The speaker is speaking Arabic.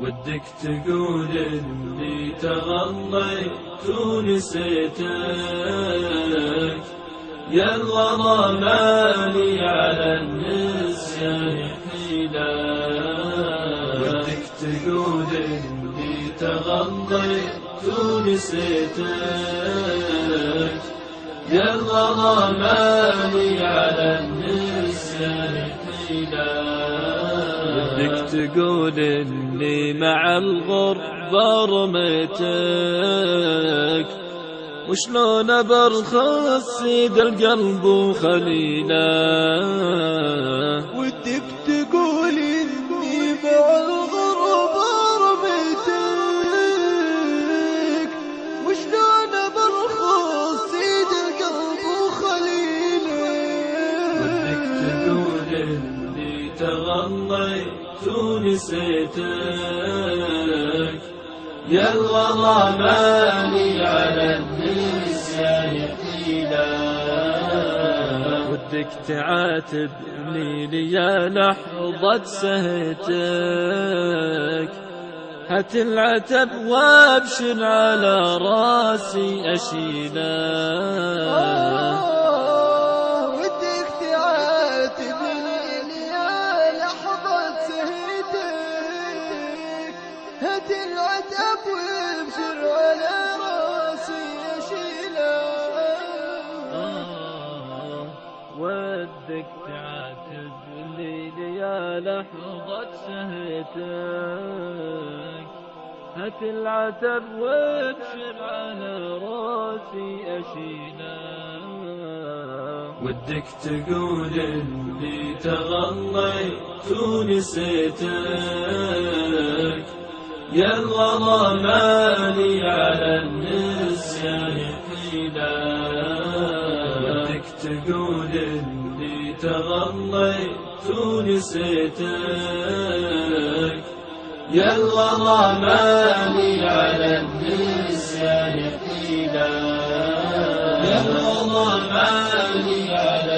ودك تقول إني تغضيت ونسيتك يا الغرام مالي على النسيان حيلا. ودك تقول إني تغضيت ونسيتك يا الغرام مالي على بدك تقول إني مع الغربة رميتك. وشلون برخص سيد القلب وخليله؟ ودك تقول إني مع الغربة اني تغضيت ونسيتك يا مالي على النسيان حيلا ودك تعاتبني لي لحظة سهيتك هات العتب وابشر على راسي أشيله هات العتب وابشر على راسي اشيله ودك تعاتبني يا لحظة سهيتك هات العتب وابشر على راسي أشيله ودك تقول إني تغضيت ونسيتك. يا مالي على النسيان حيلا ودك تقول اني تغضيت ونسيتك يا مالي على النسيان حيلا يا مالي على